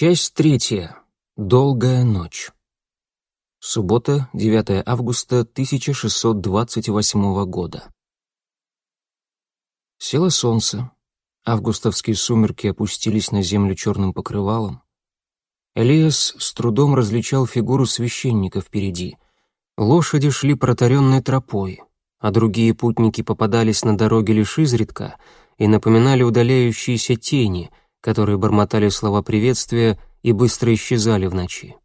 Часть третья. Долгая ночь. Суббота, 9 августа 1628 года. Село солнце. Августовские сумерки опустились на землю черным покрывалом. Элиас с трудом различал фигуру священника впереди. Лошади шли протаренной тропой, а другие путники попадались на дороге лишь изредка и напоминали удаляющиеся тени — которые бормотали слова приветствия и быстро исчезали в ночи.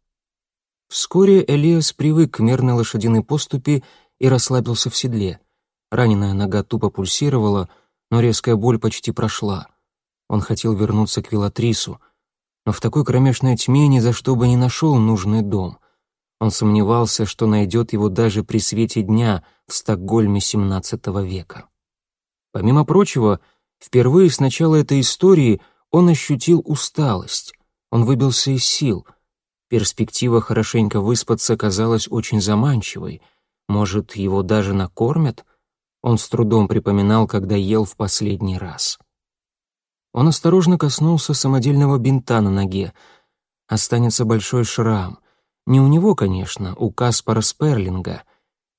Вскоре Элиас привык к мерной лошадиной поступи и расслабился в седле. Раненая нога тупо пульсировала, но резкая боль почти прошла. Он хотел вернуться к Велатрису, но в такой кромешной тьме ни за что бы не нашел нужный дом. Он сомневался, что найдет его даже при свете дня в Стокгольме XVII века. Помимо прочего, впервые с начала этой истории — он ощутил усталость, он выбился из сил. Перспектива хорошенько выспаться казалась очень заманчивой. Может, его даже накормят? Он с трудом припоминал, когда ел в последний раз. Он осторожно коснулся самодельного бинта на ноге. Останется большой шрам. Не у него, конечно, у Каспара Сперлинга.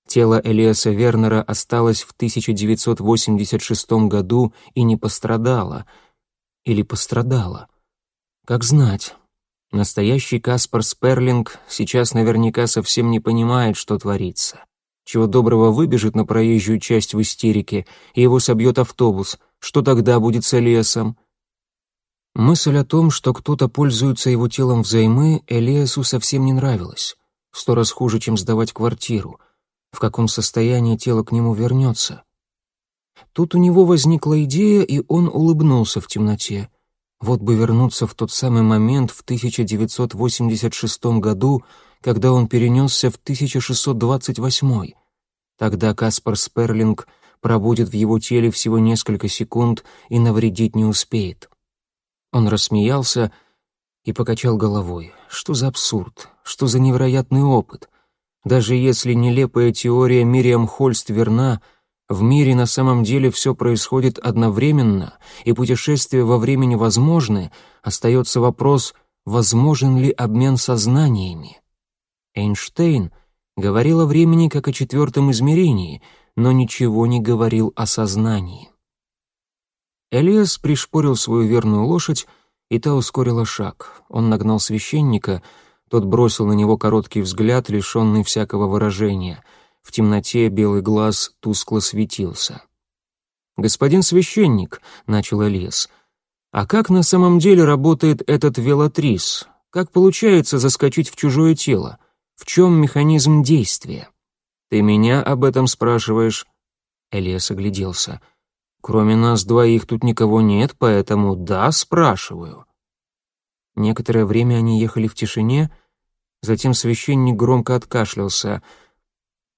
Тело Элиаса Вернера осталось в 1986 году и не пострадало — или пострадала. Как знать. Настоящий Каспар Сперлинг сейчас наверняка совсем не понимает, что творится. Чего доброго выбежит на проезжую часть в истерике, и его собьет автобус. Что тогда будет с Элиасом? Мысль о том, что кто-то пользуется его телом взаймы, Элиасу совсем не нравилась. В сто раз хуже, чем сдавать квартиру. В каком состоянии тело к нему вернется? Тут у него возникла идея, и он улыбнулся в темноте. Вот бы вернуться в тот самый момент в 1986 году, когда он перенесся в 1628. Тогда Каспар Сперлинг пробудет в его теле всего несколько секунд и навредить не успеет. Он рассмеялся и покачал головой. Что за абсурд? Что за невероятный опыт? Даже если нелепая теория Мириам Хольст верна — в мире на самом деле все происходит одновременно, и путешествия во времени возможны, остается вопрос, возможен ли обмен сознаниями. Эйнштейн говорил о времени как о четвертом измерении, но ничего не говорил о сознании. Элиас пришпорил свою верную лошадь, и та ускорила шаг. Он нагнал священника, тот бросил на него короткий взгляд, лишенный всякого выражения — в темноте белый глаз тускло светился. «Господин священник», — начал Элиас, — «а как на самом деле работает этот велатрис? Как получается заскочить в чужое тело? В чем механизм действия?» «Ты меня об этом спрашиваешь?» Элиас огляделся. «Кроме нас двоих тут никого нет, поэтому да, спрашиваю». Некоторое время они ехали в тишине, затем священник громко откашлялся —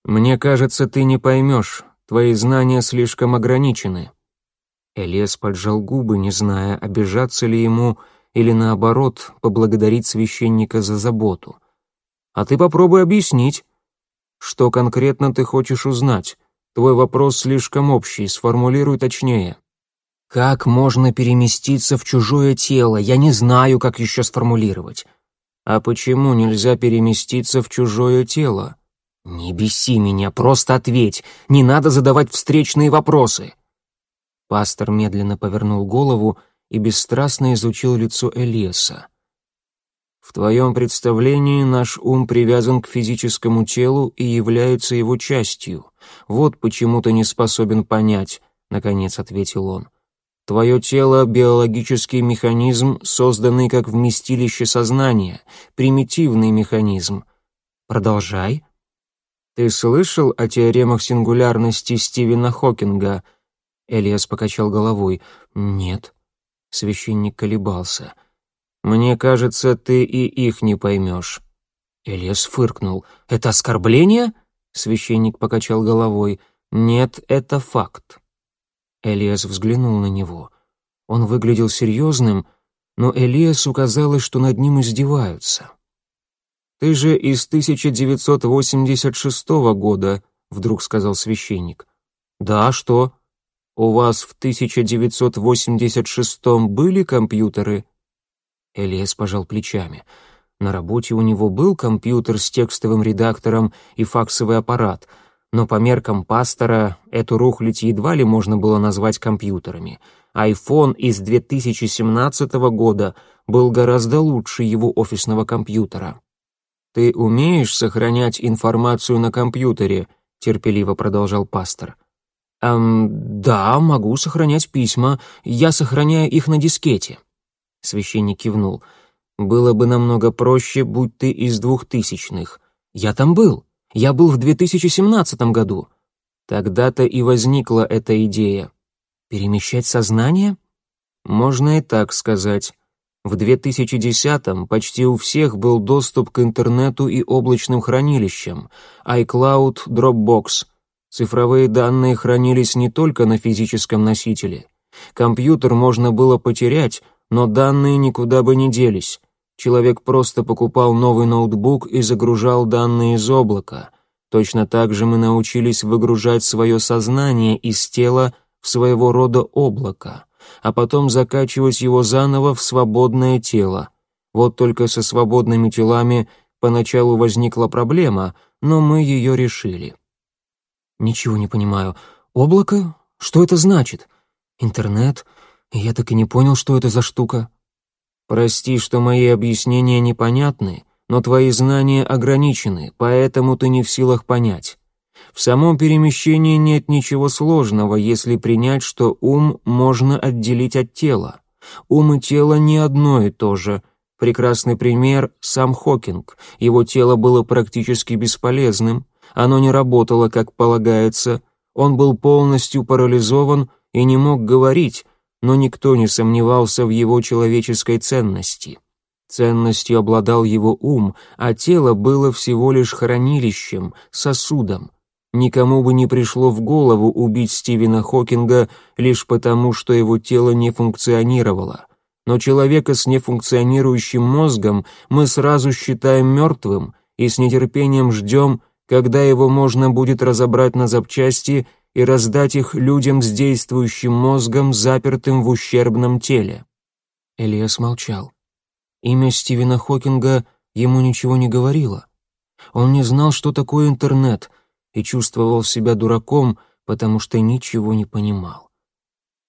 «Мне кажется, ты не поймешь. Твои знания слишком ограничены». Элиас поджал губы, не зная, обижаться ли ему или, наоборот, поблагодарить священника за заботу. «А ты попробуй объяснить. Что конкретно ты хочешь узнать? Твой вопрос слишком общий, сформулируй точнее». «Как можно переместиться в чужое тело? Я не знаю, как еще сформулировать». «А почему нельзя переместиться в чужое тело?» «Не беси меня, просто ответь. Не надо задавать встречные вопросы». Пастор медленно повернул голову и бесстрастно изучил лицо Элиаса. «В твоем представлении наш ум привязан к физическому телу и является его частью. Вот почему ты не способен понять», — наконец ответил он. «Твое тело — биологический механизм, созданный как вместилище сознания, примитивный механизм». «Продолжай», «Ты слышал о теоремах сингулярности Стивена Хокинга?» Элиас покачал головой. «Нет». Священник колебался. «Мне кажется, ты и их не поймешь». Элиас фыркнул. «Это оскорбление?» Священник покачал головой. «Нет, это факт». Элиас взглянул на него. Он выглядел серьезным, но Элиасу казалось, что над ним издеваются. «Ты же из 1986 года», — вдруг сказал священник. «Да, что? У вас в 1986 были компьютеры?» Элиас пожал плечами. На работе у него был компьютер с текстовым редактором и факсовый аппарат, но по меркам пастора эту рухлядь едва ли можно было назвать компьютерами. iPhone из 2017 года был гораздо лучше его офисного компьютера. «Ты умеешь сохранять информацию на компьютере?» — терпеливо продолжал пастор. «Эм, да, могу сохранять письма. Я сохраняю их на дискете». Священник кивнул. «Было бы намного проще, будь ты из двухтысячных. Я там был. Я был в 2017 году. Тогда-то и возникла эта идея. Перемещать сознание? Можно и так сказать. В 2010-м почти у всех был доступ к интернету и облачным хранилищам, iCloud, Dropbox. Цифровые данные хранились не только на физическом носителе. Компьютер можно было потерять, но данные никуда бы не делись. Человек просто покупал новый ноутбук и загружал данные из облака. Точно так же мы научились выгружать свое сознание из тела в своего рода облако а потом закачивать его заново в свободное тело. Вот только со свободными телами поначалу возникла проблема, но мы ее решили. Ничего не понимаю. Облако? Что это значит? Интернет? Я так и не понял, что это за штука. Прости, что мои объяснения непонятны, но твои знания ограничены, поэтому ты не в силах понять. В самом перемещении нет ничего сложного, если принять, что ум можно отделить от тела. Ум и тело не одно и то же. Прекрасный пример — сам Хокинг. Его тело было практически бесполезным. Оно не работало, как полагается. Он был полностью парализован и не мог говорить, но никто не сомневался в его человеческой ценности. Ценностью обладал его ум, а тело было всего лишь хранилищем, сосудом. Никому бы не пришло в голову убить Стивена Хокинга лишь потому, что его тело не функционировало. Но человека с нефункционирующим мозгом мы сразу считаем мертвым и с нетерпением ждем, когда его можно будет разобрать на запчасти и раздать их людям с действующим мозгом, запертым в ущербном теле. Элиас молчал. Имя Стивена Хокинга ему ничего не говорило. Он не знал, что такое интернет — и чувствовал себя дураком, потому что ничего не понимал.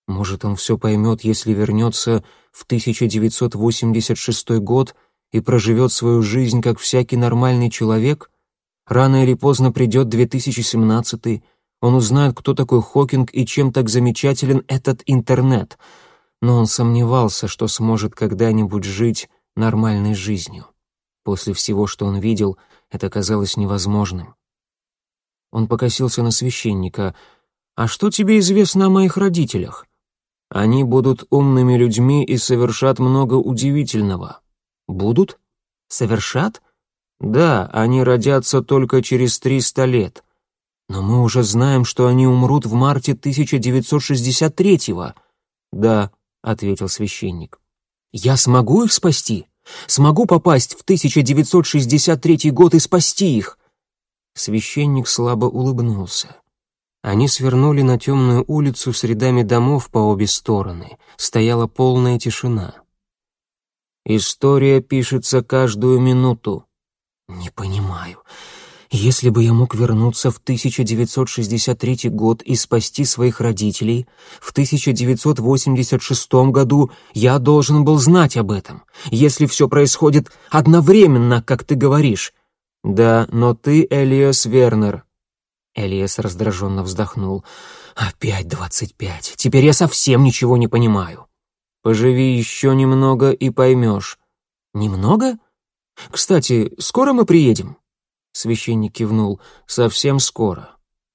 Может, он все поймет, если вернется в 1986 год и проживет свою жизнь, как всякий нормальный человек? Рано или поздно придет 2017 он узнает, кто такой Хокинг и чем так замечателен этот интернет. Но он сомневался, что сможет когда-нибудь жить нормальной жизнью. После всего, что он видел, это казалось невозможным. Он покосился на священника. «А что тебе известно о моих родителях?» «Они будут умными людьми и совершат много удивительного». «Будут? Совершат?» «Да, они родятся только через триста лет». «Но мы уже знаем, что они умрут в марте 1963-го». «Да», — ответил священник. «Я смогу их спасти? Смогу попасть в 1963 год и спасти их?» Священник слабо улыбнулся. Они свернули на темную улицу с рядами домов по обе стороны. Стояла полная тишина. «История пишется каждую минуту». «Не понимаю. Если бы я мог вернуться в 1963 год и спасти своих родителей, в 1986 году я должен был знать об этом. Если все происходит одновременно, как ты говоришь, «Да, но ты Элиас Вернер». Элиас раздраженно вздохнул. «Опять двадцать пять. Теперь я совсем ничего не понимаю». «Поживи еще немного и поймешь». «Немного? Кстати, скоро мы приедем?» Священник кивнул. «Совсем скоро.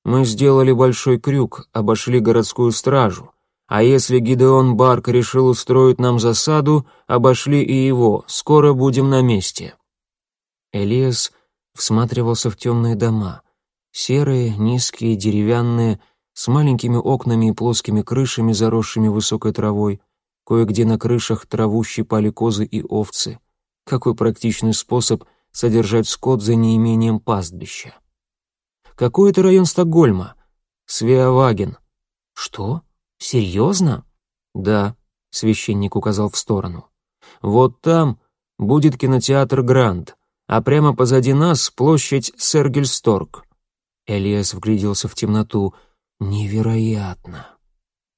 Мы сделали большой крюк, обошли городскую стражу. А если Гидеон Барк решил устроить нам засаду, обошли и его. Скоро будем на месте». Элиас всматривался в темные дома. Серые, низкие, деревянные, с маленькими окнами и плоскими крышами, заросшими высокой травой. Кое-где на крышах траву щипали козы и овцы. Какой практичный способ содержать скот за неимением пастбища. Какой это район Стокгольма? Свеаваген. Что? Серьезно? Да, священник указал в сторону. Вот там будет кинотеатр «Гранд», а прямо позади нас площадь Сергельсторг». Элиас вгляделся в темноту. «Невероятно!»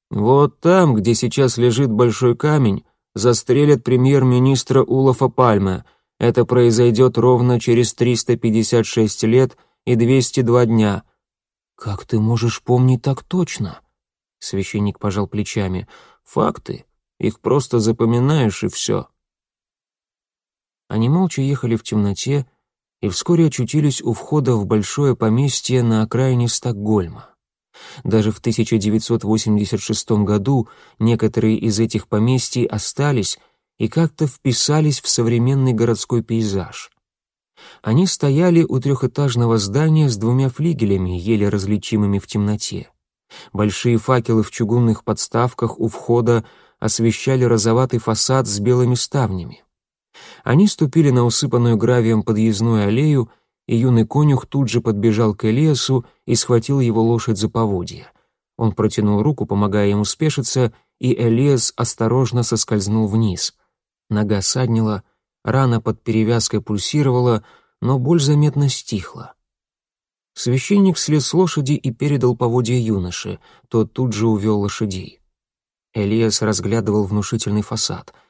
«Вот там, где сейчас лежит большой камень, застрелят премьер-министра Улафа Пальме. Это произойдет ровно через 356 лет и 202 дня». «Как ты можешь помнить так точно?» Священник пожал плечами. «Факты. Их просто запоминаешь, и все». Они молча ехали в темноте и вскоре очутились у входа в большое поместье на окраине Стокгольма. Даже в 1986 году некоторые из этих поместий остались и как-то вписались в современный городской пейзаж. Они стояли у трехэтажного здания с двумя флигелями, еле различимыми в темноте. Большие факелы в чугунных подставках у входа освещали розоватый фасад с белыми ставнями. Они ступили на усыпанную гравием подъездную аллею, и юный конюх тут же подбежал к Элиасу и схватил его лошадь за поводья. Он протянул руку, помогая ему спешиться, и Элиас осторожно соскользнул вниз. Нога саднила, рана под перевязкой пульсировала, но боль заметно стихла. Священник слез с лошади и передал поводья юноше, тот тут же увел лошадей. Элиас разглядывал внушительный фасад —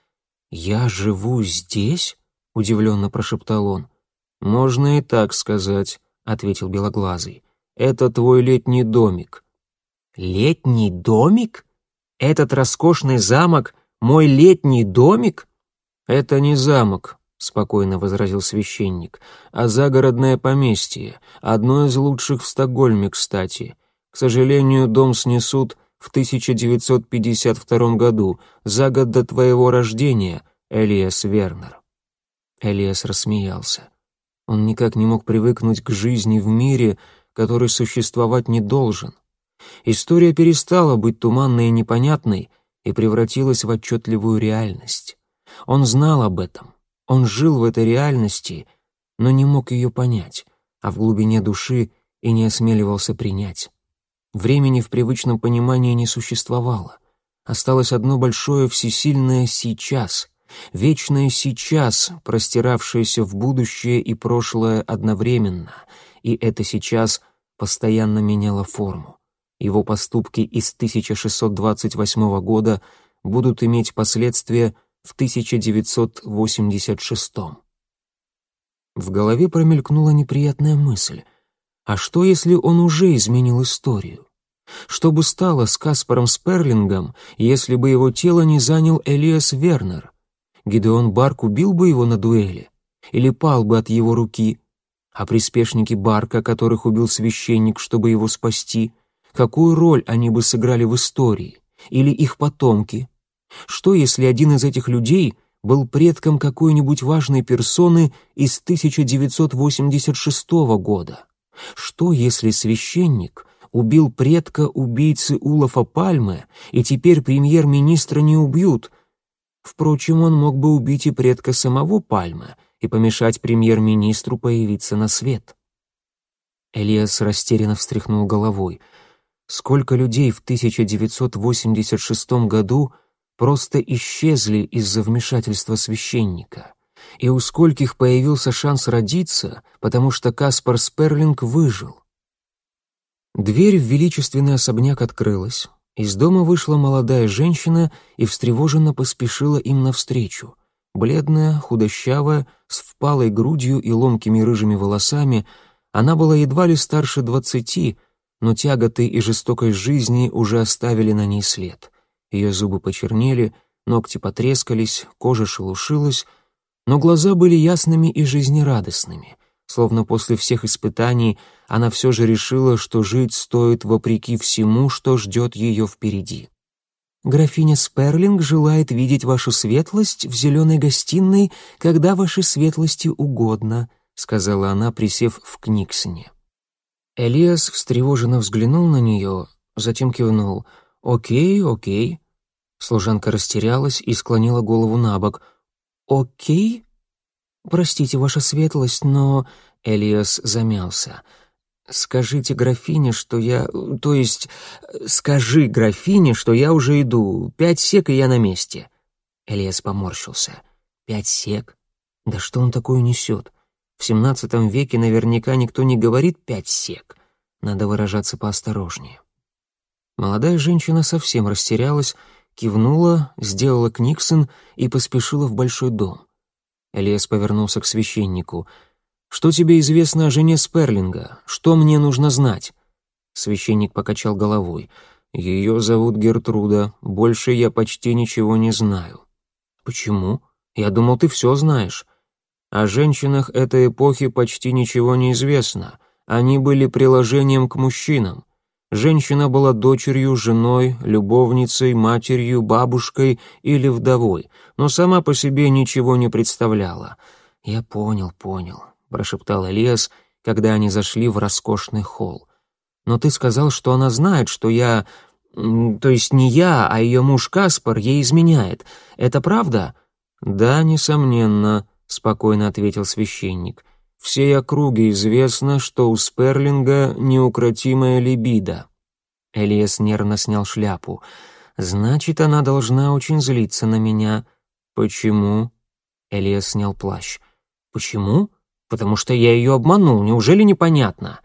«Я живу здесь?» — удивленно прошептал он. «Можно и так сказать», — ответил Белоглазый. «Это твой летний домик». «Летний домик? Этот роскошный замок — мой летний домик?» «Это не замок», — спокойно возразил священник, «а загородное поместье, одно из лучших в Стокгольме, кстати. К сожалению, дом снесут в 1952 году, за год до твоего рождения, Элиас Вернер». Элиас рассмеялся. Он никак не мог привыкнуть к жизни в мире, который существовать не должен. История перестала быть туманной и непонятной и превратилась в отчетливую реальность. Он знал об этом, он жил в этой реальности, но не мог ее понять, а в глубине души и не осмеливался принять. Времени в привычном понимании не существовало. Осталось одно большое всесильное «сейчас», вечное «сейчас», простиравшееся в будущее и прошлое одновременно, и это «сейчас» постоянно меняло форму. Его поступки из 1628 года будут иметь последствия в 1986. В голове промелькнула неприятная мысль. А что, если он уже изменил историю? Что бы стало с Каспаром Сперлингом, если бы его тело не занял Элиас Вернер? Гидеон Барк убил бы его на дуэли? Или пал бы от его руки? А приспешники Барка, которых убил священник, чтобы его спасти, какую роль они бы сыграли в истории? Или их потомки? Что, если один из этих людей был предком какой-нибудь важной персоны из 1986 года? Что, если священник убил предка убийцы Улафа Пальмы, и теперь премьер-министра не убьют. Впрочем, он мог бы убить и предка самого Пальмы и помешать премьер-министру появиться на свет. Элиас растерянно встряхнул головой. Сколько людей в 1986 году просто исчезли из-за вмешательства священника? И у скольких появился шанс родиться, потому что Каспар Сперлинг выжил? Дверь в величественный особняк открылась. Из дома вышла молодая женщина и встревоженно поспешила им навстречу. Бледная, худощавая, с впалой грудью и ломкими рыжими волосами, она была едва ли старше двадцати, но тяготы и жестокость жизни уже оставили на ней след. Ее зубы почернели, ногти потрескались, кожа шелушилась, но глаза были ясными и жизнерадостными — Словно после всех испытаний она все же решила, что жить стоит вопреки всему, что ждет ее впереди. «Графиня Сперлинг желает видеть вашу светлость в зеленой гостиной, когда вашей светлости угодно», сказала она, присев в Книксоне. Элиас встревоженно взглянул на нее, затем кивнул. «Окей, окей». Служанка растерялась и склонила голову на бок. «Окей?» «Простите, ваша светлость, но...» Элиас замялся. «Скажите графине, что я... То есть, скажи графине, что я уже иду. Пять сек, и я на месте». Элиас поморщился. Пять сек? Да что он такое несет? В семнадцатом веке наверняка никто не говорит «пять сек». Надо выражаться поосторожнее. Молодая женщина совсем растерялась, кивнула, сделала книксон и поспешила в большой дом. Элиас повернулся к священнику. «Что тебе известно о жене Сперлинга? Что мне нужно знать?» Священник покачал головой. «Ее зовут Гертруда. Больше я почти ничего не знаю». «Почему? Я думал, ты все знаешь». О женщинах этой эпохи почти ничего не известно. Они были приложением к мужчинам. Женщина была дочерью, женой, любовницей, матерью, бабушкой или вдовой, но сама по себе ничего не представляла. «Я понял, понял», — прошептал Элиас, когда они зашли в роскошный холл. «Но ты сказал, что она знает, что я... То есть не я, а ее муж Каспар ей изменяет. Это правда?» «Да, несомненно», — спокойно ответил священник. «Всей округе известно, что у Сперлинга неукротимая либидо». Элиас нервно снял шляпу. «Значит, она должна очень злиться на меня». «Почему?» Элиас снял плащ. «Почему? Потому что я ее обманул, неужели непонятно?»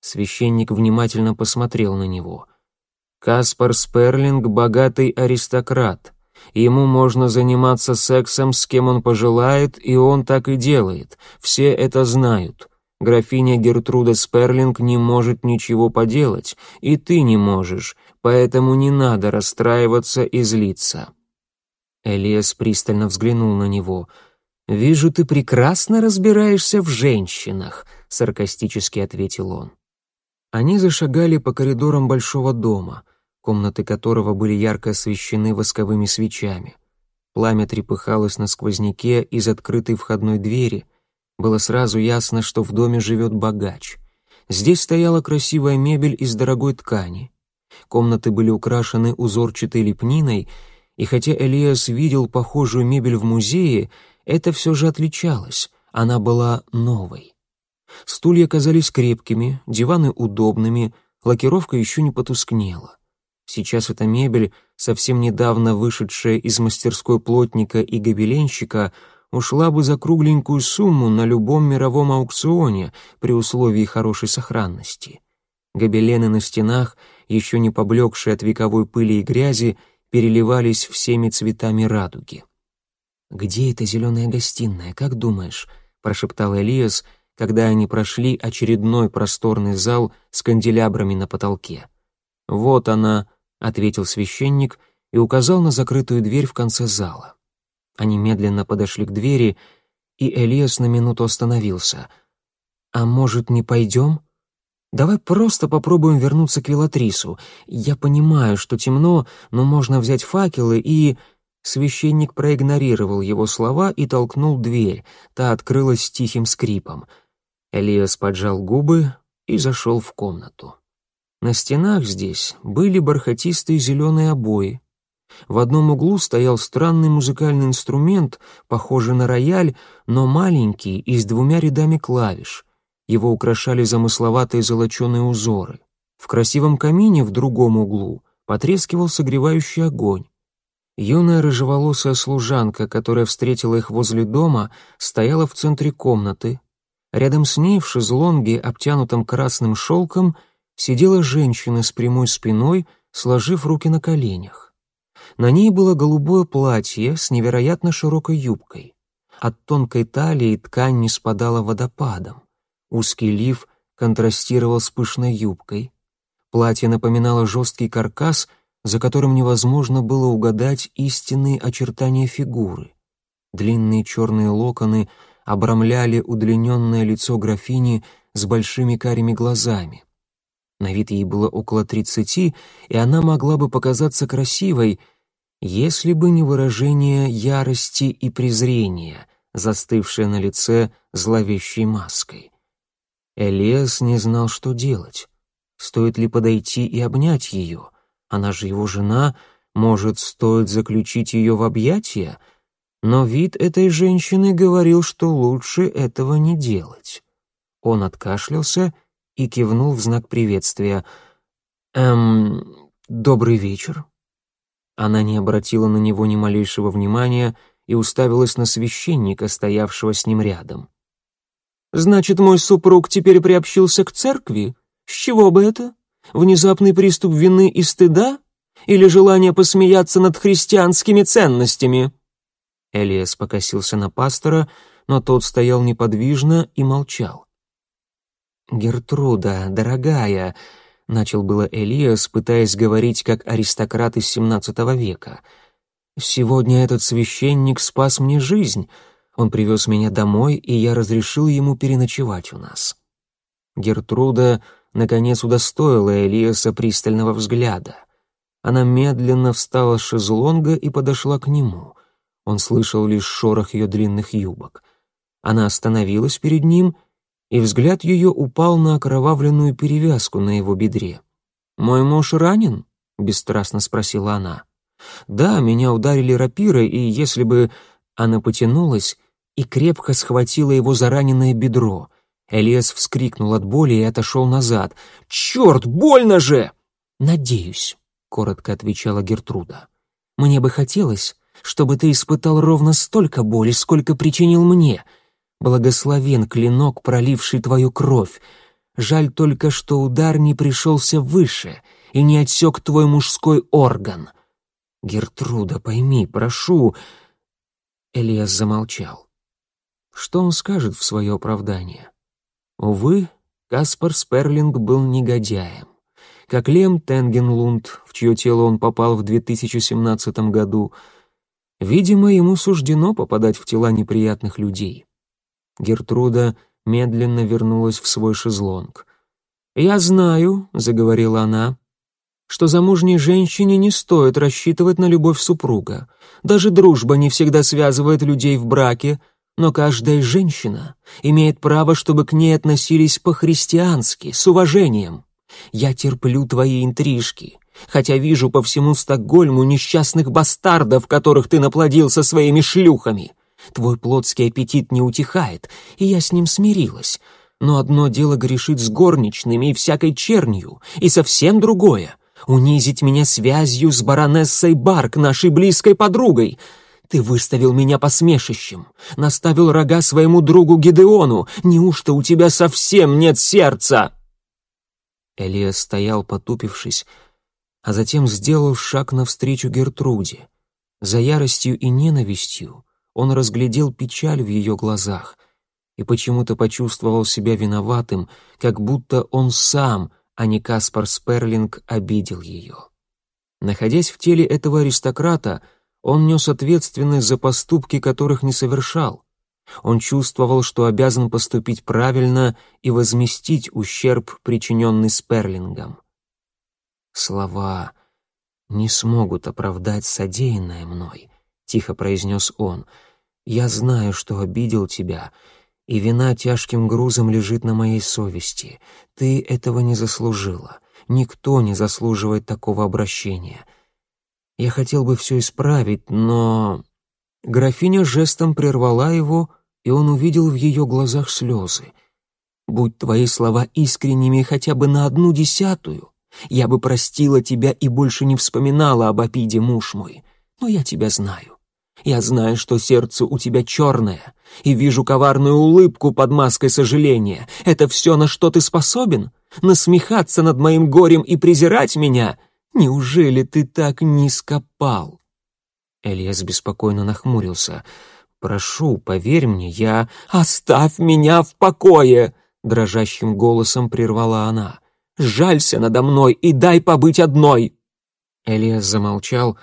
Священник внимательно посмотрел на него. «Каспар Сперлинг — богатый аристократ. Ему можно заниматься сексом с кем он пожелает, и он так и делает. Все это знают. Графиня Гертруда Сперлинг не может ничего поделать, и ты не можешь, поэтому не надо расстраиваться и злиться». Элиас пристально взглянул на него. «Вижу, ты прекрасно разбираешься в женщинах», — саркастически ответил он. Они зашагали по коридорам большого дома — комнаты которого были ярко освещены восковыми свечами. Пламя трепыхалось на сквозняке из открытой входной двери. Было сразу ясно, что в доме живет богач. Здесь стояла красивая мебель из дорогой ткани. Комнаты были украшены узорчатой лепниной, и хотя Элиас видел похожую мебель в музее, это все же отличалось, она была новой. Стулья казались крепкими, диваны удобными, лакировка еще не потускнела. Сейчас эта мебель, совсем недавно вышедшая из мастерской плотника и гобеленщика, ушла бы за кругленькую сумму на любом мировом аукционе при условии хорошей сохранности. Гобелены на стенах, еще не поблекшие от вековой пыли и грязи, переливались всеми цветами радуги. «Где эта зеленая гостиная, как думаешь?» — прошептал Элиас, когда они прошли очередной просторный зал с канделябрами на потолке. «Вот она», — ответил священник и указал на закрытую дверь в конце зала. Они медленно подошли к двери, и Элиас на минуту остановился. «А может, не пойдем? Давай просто попробуем вернуться к Велатрису. Я понимаю, что темно, но можно взять факелы и...» Священник проигнорировал его слова и толкнул дверь. Та открылась с тихим скрипом. Элиас поджал губы и зашел в комнату. На стенах здесь были бархатистые зеленые обои. В одном углу стоял странный музыкальный инструмент, похожий на рояль, но маленький и с двумя рядами клавиш. Его украшали замысловатые золоченые узоры. В красивом камине в другом углу потрескивал согревающий огонь. Юная рыжеволосая служанка, которая встретила их возле дома, стояла в центре комнаты. Рядом с ней в шезлонге, обтянутом красным шелком, сидела женщина с прямой спиной, сложив руки на коленях. На ней было голубое платье с невероятно широкой юбкой. От тонкой талии ткань не спадала водопадом. Узкий лиф контрастировал с пышной юбкой. Платье напоминало жесткий каркас, за которым невозможно было угадать истинные очертания фигуры. Длинные черные локоны обрамляли удлиненное лицо графини с большими карими глазами. На вид ей было около тридцати, и она могла бы показаться красивой, если бы не выражение ярости и презрения, застывшее на лице зловещей маской. Элиас не знал, что делать. Стоит ли подойти и обнять ее? Она же его жена, может, стоит заключить ее в объятия? Но вид этой женщины говорил, что лучше этого не делать. Он откашлялся и кивнул в знак приветствия. «Эм, добрый вечер». Она не обратила на него ни малейшего внимания и уставилась на священника, стоявшего с ним рядом. «Значит, мой супруг теперь приобщился к церкви? С чего бы это? Внезапный приступ вины и стыда? Или желание посмеяться над христианскими ценностями?» Элиас покосился на пастора, но тот стоял неподвижно и молчал. «Гертруда, дорогая», — начал было Элиас, пытаясь говорить как аристократ из XVII века. «Сегодня этот священник спас мне жизнь. Он привез меня домой, и я разрешил ему переночевать у нас». Гертруда, наконец, удостоила Элиаса пристального взгляда. Она медленно встала с шезлонга и подошла к нему. Он слышал лишь шорох ее длинных юбок. Она остановилась перед ним — и взгляд ее упал на окровавленную перевязку на его бедре. «Мой муж ранен?» — бесстрастно спросила она. «Да, меня ударили рапирой, и если бы...» Она потянулась и крепко схватила его за раненое бедро. Элиас вскрикнул от боли и отошел назад. «Черт, больно же!» «Надеюсь», — коротко отвечала Гертруда. «Мне бы хотелось, чтобы ты испытал ровно столько боли, сколько причинил мне, Благословен клинок, проливший твою кровь. Жаль только, что удар не пришелся выше и не отсек твой мужской орган. Гертруда, пойми, прошу...» Элиас замолчал. Что он скажет в свое оправдание? Увы, Каспар Сперлинг был негодяем. Как Лем Тенгенлунд, в чье тело он попал в 2017 году, видимо, ему суждено попадать в тела неприятных людей. Гертруда медленно вернулась в свой шезлонг. «Я знаю», — заговорила она, — «что замужней женщине не стоит рассчитывать на любовь супруга. Даже дружба не всегда связывает людей в браке, но каждая женщина имеет право, чтобы к ней относились по-христиански, с уважением. Я терплю твои интрижки, хотя вижу по всему Стокгольму несчастных бастардов, которых ты наплодился своими шлюхами. Твой плотский аппетит не утихает, и я с ним смирилась. Но одно дело грешить с горничными и всякой чернью, и совсем другое — унизить меня связью с баронессой Барк, нашей близкой подругой. Ты выставил меня посмешищем, наставил рога своему другу Гидеону. Неужто у тебя совсем нет сердца?» Элиас стоял, потупившись, а затем сделал шаг навстречу Гертруде. За яростью и ненавистью он разглядел печаль в ее глазах и почему-то почувствовал себя виноватым, как будто он сам, а не Каспар Сперлинг, обидел ее. Находясь в теле этого аристократа, он нес ответственность за поступки, которых не совершал. Он чувствовал, что обязан поступить правильно и возместить ущерб, причиненный Сперлингом. Слова не смогут оправдать содеянное мной, — тихо произнес он, — я знаю, что обидел тебя, и вина тяжким грузом лежит на моей совести. Ты этого не заслужила. Никто не заслуживает такого обращения. Я хотел бы все исправить, но...» Графиня жестом прервала его, и он увидел в ее глазах слезы. «Будь твои слова искренними хотя бы на одну десятую, я бы простила тебя и больше не вспоминала об обиде, муж мой. Но я тебя знаю. Я знаю, что сердце у тебя черное, и вижу коварную улыбку под маской сожаления. Это все, на что ты способен? Насмехаться над моим горем и презирать меня? Неужели ты так низко пал?» Элиас беспокойно нахмурился. «Прошу, поверь мне, я...» «Оставь меня в покое!» — дрожащим голосом прервала она. «Жалься надо мной и дай побыть одной!» Элиас замолчал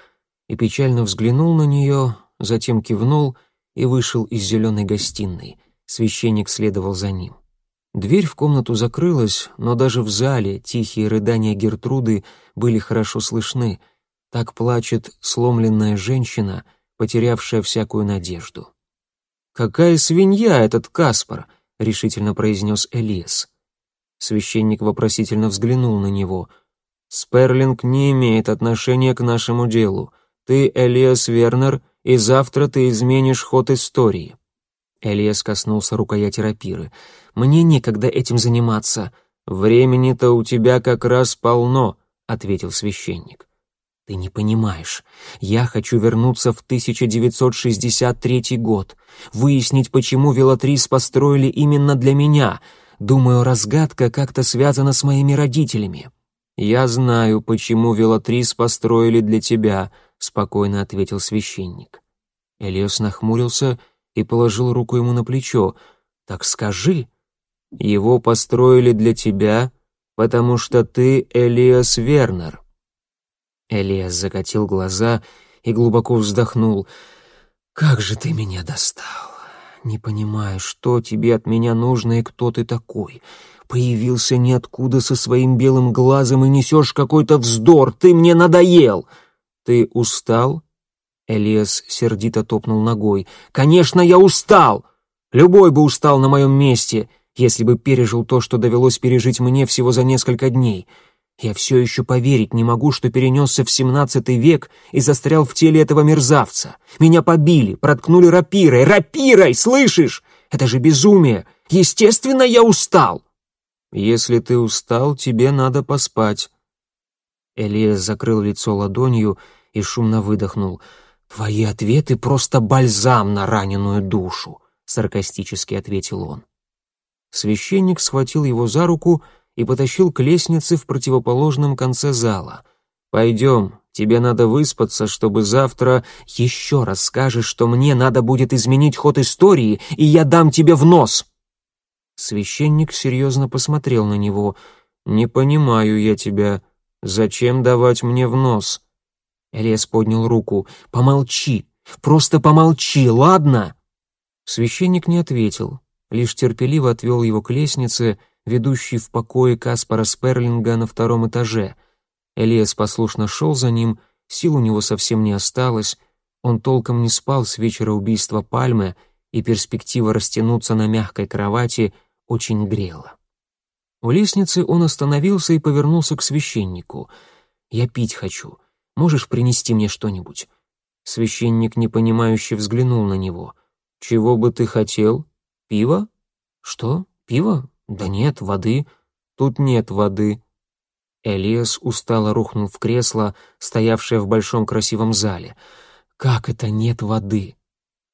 и печально взглянул на нее, затем кивнул и вышел из зеленой гостиной. Священник следовал за ним. Дверь в комнату закрылась, но даже в зале тихие рыдания Гертруды были хорошо слышны. Так плачет сломленная женщина, потерявшая всякую надежду. «Какая свинья этот Каспар!» — решительно произнес Элиас. Священник вопросительно взглянул на него. «Сперлинг не имеет отношения к нашему делу. Ты, Элиас Вернер, — и завтра ты изменишь ход истории». Элиас коснулся рукояти рапиры. «Мне некогда этим заниматься». «Времени-то у тебя как раз полно», — ответил священник. Ты не понимаешь. Я хочу вернуться в 1963 год, выяснить, почему Велатрис построили именно для меня. Думаю, разгадка как-то связана с моими родителями. Я знаю, почему Велатрис построили для тебя, спокойно ответил священник. Элиос нахмурился и положил руку ему на плечо. Так скажи. Его построили для тебя, потому что ты Элиас Вернер. Элиас закатил глаза и глубоко вздохнул. «Как же ты меня достал! Не понимаю, что тебе от меня нужно и кто ты такой. Появился ниоткуда со своим белым глазом и несешь какой-то вздор. Ты мне надоел!» «Ты устал?» Элиас сердито топнул ногой. «Конечно, я устал! Любой бы устал на моем месте, если бы пережил то, что довелось пережить мне всего за несколько дней. Я все еще поверить не могу, что перенесся в семнадцатый век и застрял в теле этого мерзавца. Меня побили, проткнули рапирой. Рапирой, слышишь? Это же безумие. Естественно, я устал. Если ты устал, тебе надо поспать. Элиас закрыл лицо ладонью и шумно выдохнул. «Твои ответы просто бальзам на раненую душу», — саркастически ответил он. Священник схватил его за руку и потащил к лестнице в противоположном конце зала. «Пойдем, тебе надо выспаться, чтобы завтра еще раз скажешь, что мне надо будет изменить ход истории, и я дам тебе в нос!» Священник серьезно посмотрел на него. «Не понимаю я тебя. Зачем давать мне в нос?» Элиас поднял руку. «Помолчи! Просто помолчи, ладно?» Священник не ответил, лишь терпеливо отвел его к лестнице, ведущий в покое Каспара Сперлинга на втором этаже. Элиас послушно шел за ним, сил у него совсем не осталось, он толком не спал с вечера убийства Пальмы, и перспектива растянуться на мягкой кровати очень грела. У лестницы он остановился и повернулся к священнику. «Я пить хочу. Можешь принести мне что-нибудь?» Священник непонимающе взглянул на него. «Чего бы ты хотел? Пиво?» «Что? Пиво? «Да нет, воды. Тут нет воды». Элиас устало рухнул в кресло, стоявшее в большом красивом зале. «Как это нет воды?»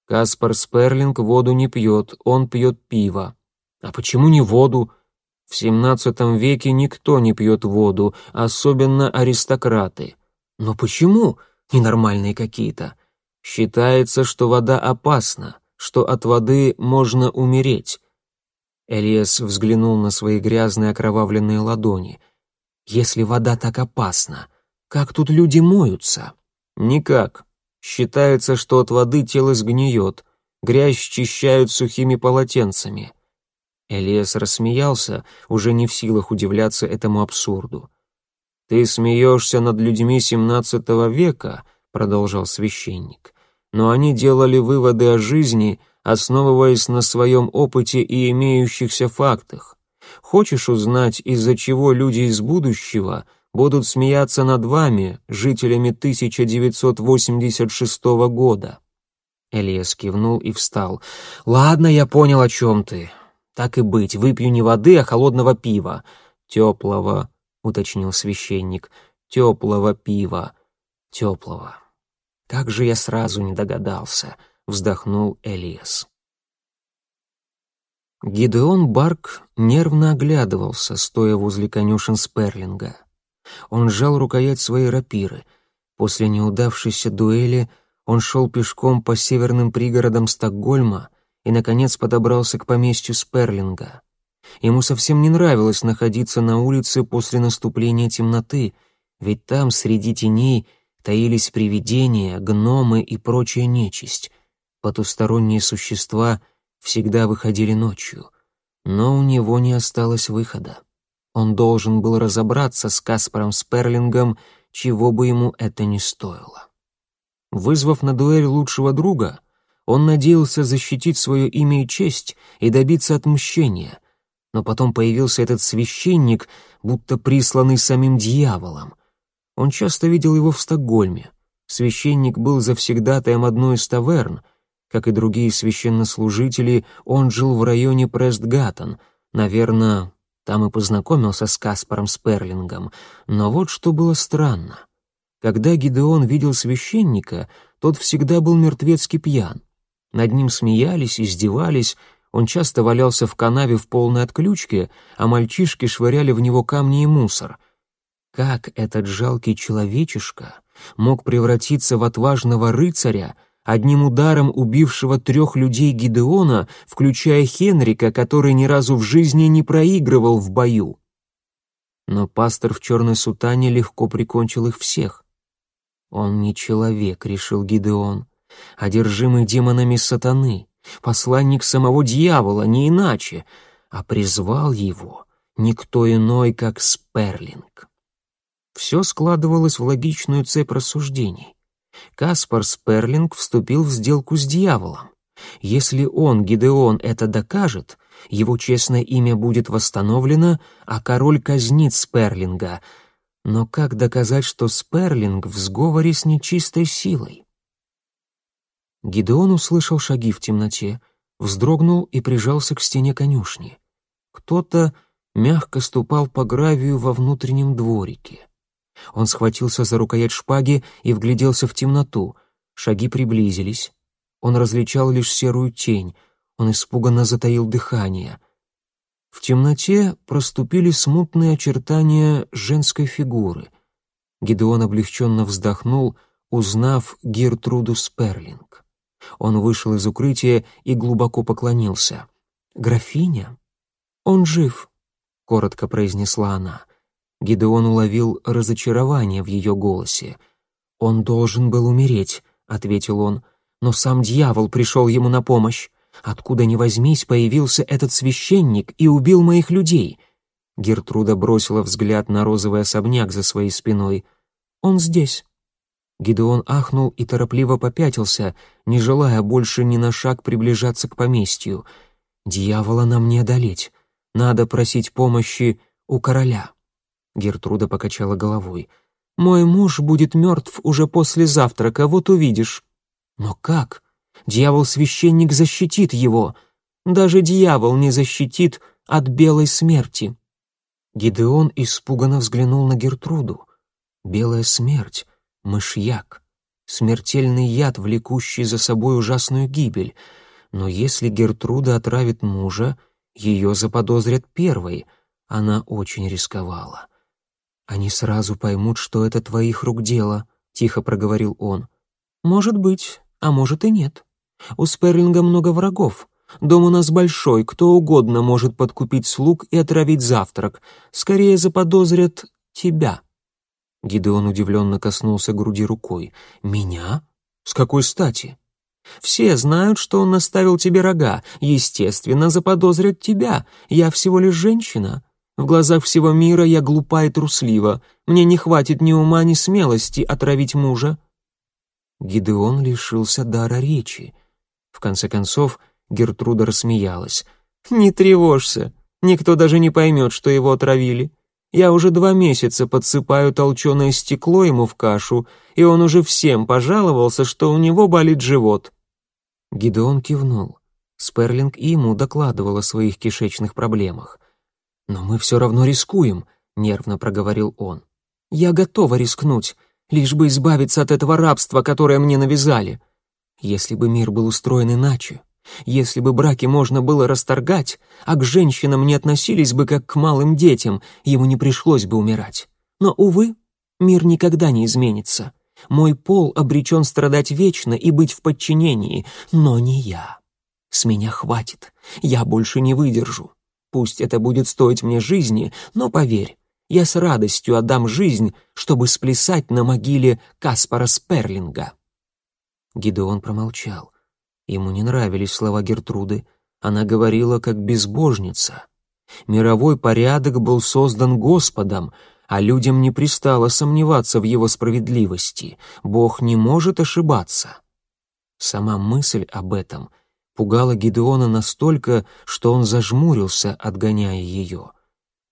«Каспар Сперлинг воду не пьет, он пьет пиво». «А почему не воду?» «В семнадцатом веке никто не пьет воду, особенно аристократы». «Но почему? Ненормальные какие-то». «Считается, что вода опасна, что от воды можно умереть. Элиас взглянул на свои грязные окровавленные ладони. «Если вода так опасна, как тут люди моются?» «Никак. Считается, что от воды тело сгниет. Грязь счищают сухими полотенцами». Элиас рассмеялся, уже не в силах удивляться этому абсурду. «Ты смеешься над людьми XVII века», — продолжал священник, «но они делали выводы о жизни, — основываясь на своем опыте и имеющихся фактах. Хочешь узнать, из-за чего люди из будущего будут смеяться над вами, жителями 1986 года?» Элиас кивнул и встал. «Ладно, я понял, о чем ты. Так и быть, выпью не воды, а холодного пива. Теплого», — уточнил священник. «Теплого пива. Теплого. Как же я сразу не догадался» вздохнул Элиас. Гидеон Барк нервно оглядывался, стоя возле конюшен Сперлинга. Он сжал рукоять своей рапиры. После неудавшейся дуэли он шел пешком по северным пригородам Стокгольма и, наконец, подобрался к поместью Сперлинга. Ему совсем не нравилось находиться на улице после наступления темноты, ведь там, среди теней, таились привидения, гномы и прочая нечисть, Потусторонние существа всегда выходили ночью, но у него не осталось выхода. Он должен был разобраться с Каспаром Сперлингом, чего бы ему это ни стоило. Вызвав на дуэль лучшего друга, он надеялся защитить свое имя и честь и добиться отмщения, но потом появился этот священник, будто присланный самим дьяволом. Он часто видел его в Стокгольме. Священник был завсегдатаем одной из таверн, как и другие священнослужители, он жил в районе Престгаттон. Наверное, там и познакомился с Каспаром Сперлингом. Но вот что было странно. Когда Гидеон видел священника, тот всегда был мертвецки пьян. Над ним смеялись, издевались, он часто валялся в канаве в полной отключке, а мальчишки швыряли в него камни и мусор. Как этот жалкий человечишка мог превратиться в отважного рыцаря, одним ударом убившего трех людей Гидеона, включая Хенрика, который ни разу в жизни не проигрывал в бою? Но пастор в черной сутане легко прикончил их всех. «Он не человек», — решил Гидеон, — «одержимый демонами сатаны, посланник самого дьявола, не иначе, а призвал его никто иной, как Сперлинг». Все складывалось в логичную цепь рассуждений. Каспар Сперлинг вступил в сделку с дьяволом. Если он, Гидеон, это докажет, его честное имя будет восстановлено, а король казнит Сперлинга. Но как доказать, что Сперлинг в сговоре с нечистой силой? Гидеон услышал шаги в темноте, вздрогнул и прижался к стене конюшни. Кто-то мягко ступал по гравию во внутреннем дворике. Он схватился за рукоять шпаги и вгляделся в темноту. Шаги приблизились. Он различал лишь серую тень. Он испуганно затаил дыхание. В темноте проступили смутные очертания женской фигуры. Гидеон облегченно вздохнул, узнав Гертруду Сперлинг. Он вышел из укрытия и глубоко поклонился. «Графиня?» «Он жив», — коротко произнесла она. Гидеон уловил разочарование в ее голосе. «Он должен был умереть», — ответил он, — «но сам дьявол пришел ему на помощь. Откуда ни возьмись, появился этот священник и убил моих людей». Гертруда бросила взгляд на розовый особняк за своей спиной. «Он здесь». Гидеон ахнул и торопливо попятился, не желая больше ни на шаг приближаться к поместью. «Дьявола нам не одолеть. Надо просить помощи у короля». Гертруда покачала головой. «Мой муж будет мертв уже после завтрака, вот увидишь». «Но как? Дьявол-священник защитит его. Даже дьявол не защитит от белой смерти». Гидеон испуганно взглянул на Гертруду. «Белая смерть, мышьяк, смертельный яд, влекущий за собой ужасную гибель. Но если Гертруда отравит мужа, ее заподозрят первой. Она очень рисковала. «Они сразу поймут, что это твоих рук дело», — тихо проговорил он. «Может быть, а может и нет. У Сперлинга много врагов. Дом у нас большой, кто угодно может подкупить слуг и отравить завтрак. Скорее заподозрят тебя». Гидеон удивленно коснулся груди рукой. «Меня? С какой стати?» «Все знают, что он наставил тебе рога. Естественно, заподозрят тебя. Я всего лишь женщина. В глазах всего мира я глупа и труслива. Мне не хватит ни ума, ни смелости отравить мужа». Гидеон лишился дара речи. В конце концов, Гертруда рассмеялась. «Не тревожься. Никто даже не поймет, что его отравили. Я уже два месяца подсыпаю толченое стекло ему в кашу, и он уже всем пожаловался, что у него болит живот». Гидеон кивнул. Сперлинг и ему докладывал о своих кишечных проблемах. «Но мы все равно рискуем», — нервно проговорил он. «Я готова рискнуть, лишь бы избавиться от этого рабства, которое мне навязали. Если бы мир был устроен иначе, если бы браки можно было расторгать, а к женщинам не относились бы как к малым детям, ему не пришлось бы умирать. Но, увы, мир никогда не изменится. Мой пол обречен страдать вечно и быть в подчинении, но не я. С меня хватит, я больше не выдержу. Пусть это будет стоить мне жизни, но поверь, я с радостью отдам жизнь, чтобы сплясать на могиле Каспара Сперлинга». Гидеон промолчал. Ему не нравились слова Гертруды. Она говорила как безбожница. Мировой порядок был создан Господом, а людям не пристало сомневаться в его справедливости. Бог не может ошибаться. Сама мысль об этом — пугала Гидеона настолько, что он зажмурился, отгоняя ее.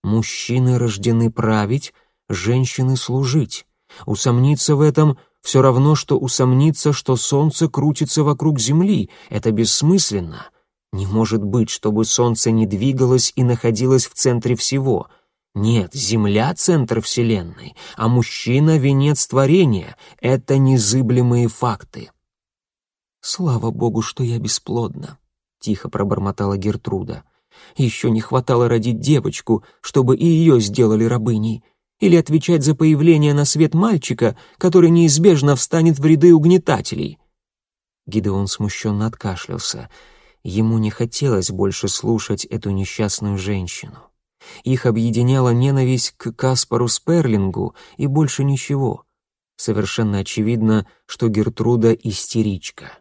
Мужчины рождены править, женщины служить. Усомниться в этом все равно, что усомниться, что солнце крутится вокруг земли. Это бессмысленно. Не может быть, чтобы солнце не двигалось и находилось в центре всего. Нет, Земля — центр Вселенной, а мужчина — венец творения. Это незыблемые факты. «Слава Богу, что я бесплодна», — тихо пробормотала Гертруда. «Еще не хватало родить девочку, чтобы и ее сделали рабыней, или отвечать за появление на свет мальчика, который неизбежно встанет в ряды угнетателей». Гидеон смущенно откашлялся. Ему не хотелось больше слушать эту несчастную женщину. Их объединяла ненависть к Каспару Сперлингу и больше ничего. Совершенно очевидно, что Гертруда — истеричка.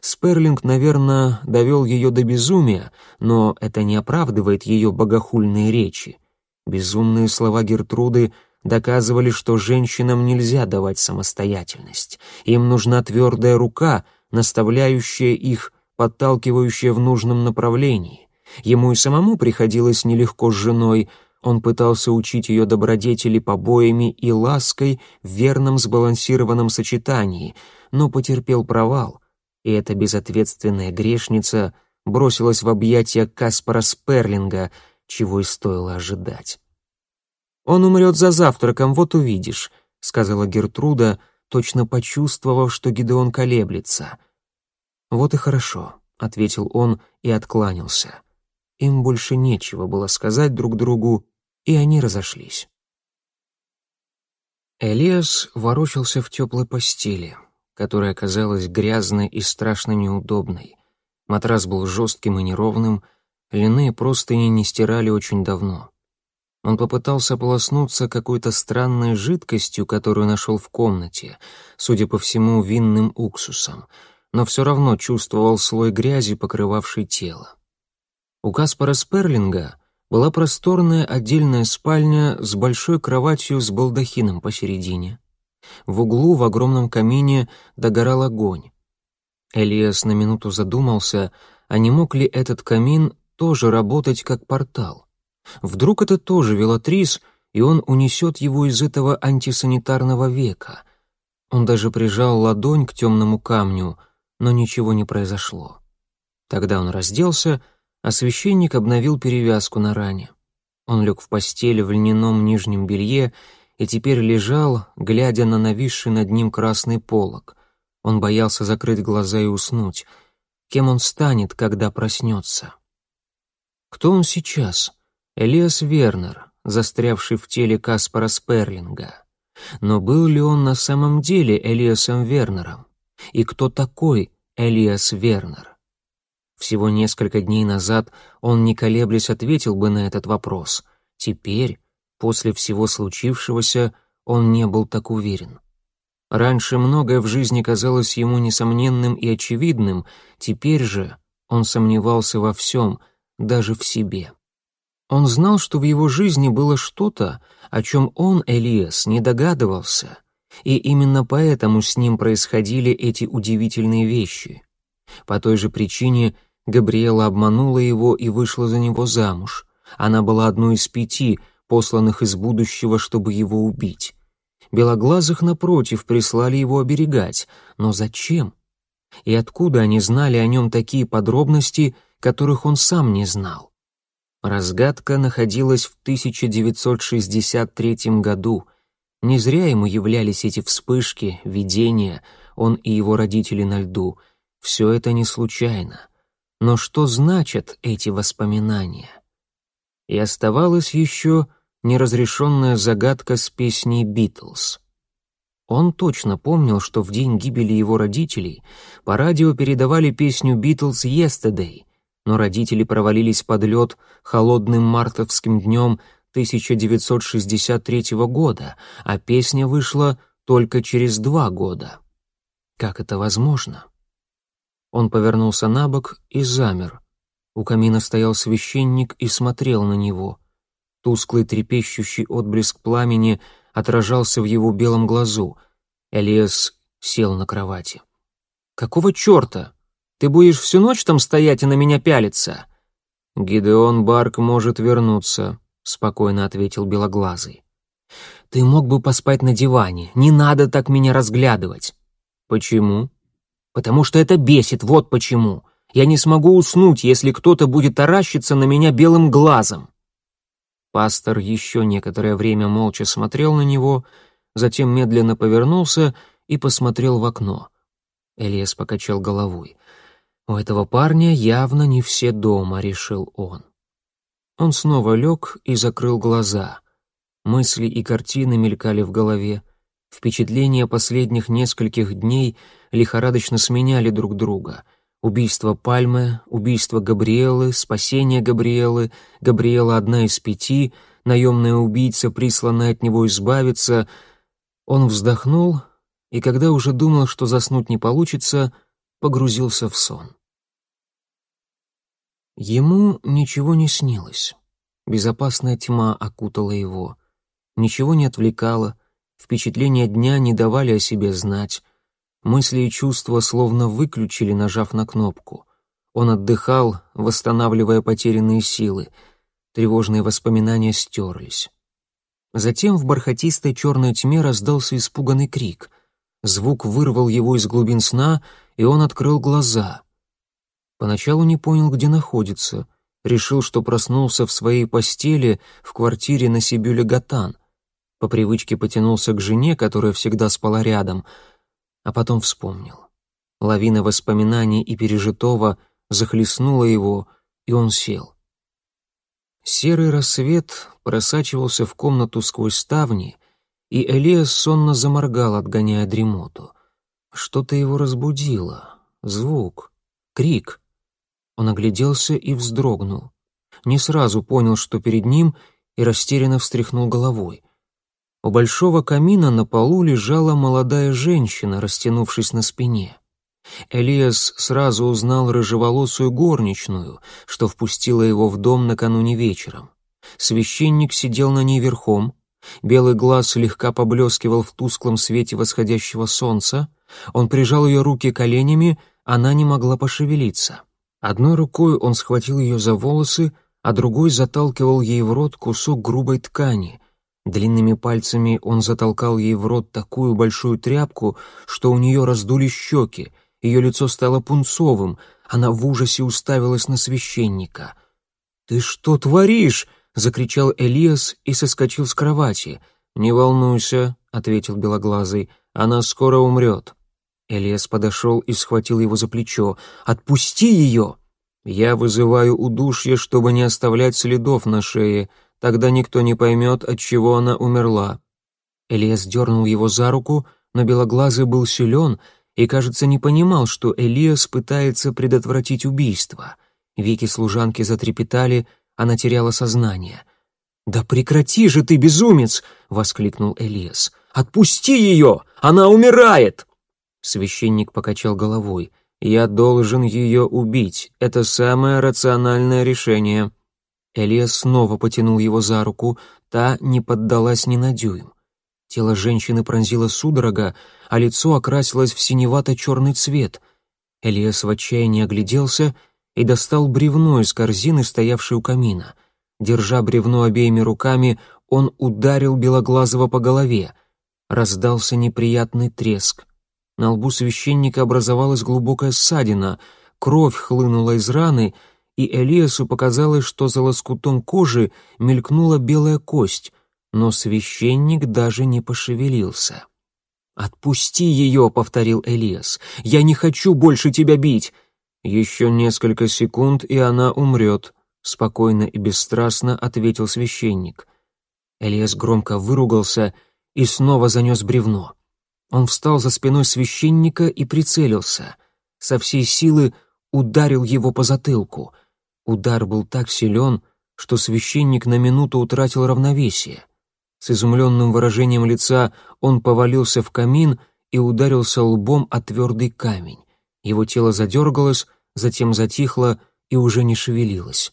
Сперлинг, наверное, довел ее до безумия, но это не оправдывает ее богохульные речи. Безумные слова Гертруды доказывали, что женщинам нельзя давать самостоятельность. Им нужна твердая рука, наставляющая их, подталкивающая в нужном направлении. Ему и самому приходилось нелегко с женой, он пытался учить ее добродетели побоями и лаской в верном сбалансированном сочетании, но потерпел провал, и эта безответственная грешница бросилась в объятия Каспара Сперлинга, чего и стоило ожидать. «Он умрет за завтраком, вот увидишь», — сказала Гертруда, точно почувствовав, что Гидеон колеблется. «Вот и хорошо», — ответил он и откланялся. Им больше нечего было сказать друг другу, и они разошлись. Элиас ворочался в теплой постели, которая казалась грязной и страшно неудобной. Матрас был жестким и неровным, льняные простыни не стирали очень давно. Он попытался полоснуться какой-то странной жидкостью, которую нашел в комнате, судя по всему, винным уксусом, но все равно чувствовал слой грязи, покрывавший тело. У Каспара Сперлинга была просторная отдельная спальня с большой кроватью с балдахином посередине. В углу в огромном камине догорал огонь. Элиас на минуту задумался, а не мог ли этот камин тоже работать как портал. Вдруг это тоже велатрис, и он унесет его из этого антисанитарного века. Он даже прижал ладонь к темному камню, но ничего не произошло. Тогда он разделся а священник обновил перевязку на ране. Он лег в постели в льняном нижнем белье и теперь лежал, глядя на нависший над ним красный полог. Он боялся закрыть глаза и уснуть. Кем он станет, когда проснется? Кто он сейчас? Элиас Вернер, застрявший в теле Каспара Сперлинга. Но был ли он на самом деле Элиасом Вернером? И кто такой Элиас Вернер? Всего несколько дней назад он, не колеблясь, ответил бы на этот вопрос. Теперь, после всего случившегося, он не был так уверен. Раньше многое в жизни казалось ему несомненным и очевидным, теперь же он сомневался во всем, даже в себе. Он знал, что в его жизни было что-то, о чем он, Элиас, не догадывался, и именно поэтому с ним происходили эти удивительные вещи. По той же причине Габриэла обманула его и вышла за него замуж. Она была одной из пяти, посланных из будущего, чтобы его убить. Белоглазых, напротив, прислали его оберегать. Но зачем? И откуда они знали о нем такие подробности, которых он сам не знал? Разгадка находилась в 1963 году. Не зря ему являлись эти вспышки, видения, он и его родители на льду. Все это не случайно. Но что значат эти воспоминания? И оставалась еще неразрешенная загадка с песней «Битлз». Он точно помнил, что в день гибели его родителей по радио передавали песню «Битлз Yesterday», но родители провалились под лед холодным мартовским днем 1963 года, а песня вышла только через два года. Как это возможно? Он повернулся на бок и замер. У камина стоял священник и смотрел на него. Тусклый трепещущий отблеск пламени отражался в его белом глазу. Элиас сел на кровати. «Какого черта? Ты будешь всю ночь там стоять и на меня пялиться?» «Гидеон Барк может вернуться», — спокойно ответил Белоглазый. «Ты мог бы поспать на диване. Не надо так меня разглядывать». «Почему?» Потому что это бесит, вот почему. Я не смогу уснуть, если кто-то будет таращиться на меня белым глазом. Пастор еще некоторое время молча смотрел на него, затем медленно повернулся и посмотрел в окно. Элиас покачал головой. «У этого парня явно не все дома», — решил он. Он снова лег и закрыл глаза. Мысли и картины мелькали в голове. Впечатления последних нескольких дней лихорадочно сменяли друг друга. Убийство Пальмы, убийство Габриэлы, спасение Габриэлы, Габриэла одна из пяти, наемная убийца, присланная от него избавиться. Он вздохнул, и когда уже думал, что заснуть не получится, погрузился в сон. Ему ничего не снилось. Безопасная тьма окутала его. Ничего не отвлекало, впечатления дня не давали о себе знать. Мысли и чувства словно выключили, нажав на кнопку. Он отдыхал, восстанавливая потерянные силы. Тревожные воспоминания стерлись. Затем в бархатистой черной тьме раздался испуганный крик. Звук вырвал его из глубин сна, и он открыл глаза. Поначалу не понял, где находится. Решил, что проснулся в своей постели в квартире на Сибюле Гатан. По привычке потянулся к жене, которая всегда спала рядом, а потом вспомнил. Лавина воспоминаний и пережитого захлестнула его, и он сел. Серый рассвет просачивался в комнату сквозь ставни, и Элиас сонно заморгал, отгоняя дремоту. Что-то его разбудило. Звук. Крик. Он огляделся и вздрогнул. Не сразу понял, что перед ним, и растерянно встряхнул головой. У большого камина на полу лежала молодая женщина, растянувшись на спине. Элиас сразу узнал рыжеволосую горничную, что впустила его в дом накануне вечером. Священник сидел на ней верхом, белый глаз слегка поблескивал в тусклом свете восходящего солнца, он прижал ее руки коленями, она не могла пошевелиться. Одной рукой он схватил ее за волосы, а другой заталкивал ей в рот кусок грубой ткани. Длинными пальцами он затолкал ей в рот такую большую тряпку, что у нее раздули щеки, ее лицо стало пунцовым, она в ужасе уставилась на священника. «Ты что творишь?» — закричал Элиас и соскочил с кровати. «Не волнуйся», — ответил Белоглазый, — «она скоро умрет». Элиас подошел и схватил его за плечо. «Отпусти ее!» «Я вызываю удушье, чтобы не оставлять следов на шее. Тогда никто не поймет, от чего она умерла». Элиас дернул его за руку, но Белоглазый был силен и, кажется, не понимал, что Элиас пытается предотвратить убийство. Веки служанки затрепетали, она теряла сознание. «Да прекрати же ты, безумец!» — воскликнул Элиас. «Отпусти ее! Она умирает!» Священник покачал головой. «Я должен ее убить. Это самое рациональное решение». Элиас снова потянул его за руку, та не поддалась ни на дюйм. Тело женщины пронзило судорога, а лицо окрасилось в синевато-черный цвет. Элиас в отчаянии огляделся и достал бревно из корзины, стоявшей у камина. Держа бревно обеими руками, он ударил Белоглазого по голове. Раздался неприятный треск. На лбу священника образовалась глубокая ссадина, кровь хлынула из раны, и Элиасу показалось, что за лоскутом кожи мелькнула белая кость, но священник даже не пошевелился. «Отпусти ее», — повторил Элиас, — «я не хочу больше тебя бить». «Еще несколько секунд, и она умрет», — спокойно и бесстрастно ответил священник. Элиас громко выругался и снова занес бревно. Он встал за спиной священника и прицелился. Со всей силы ударил его по затылку. Удар был так силен, что священник на минуту утратил равновесие. С изумленным выражением лица он повалился в камин и ударился лбом о твердый камень. Его тело задергалось, затем затихло и уже не шевелилось.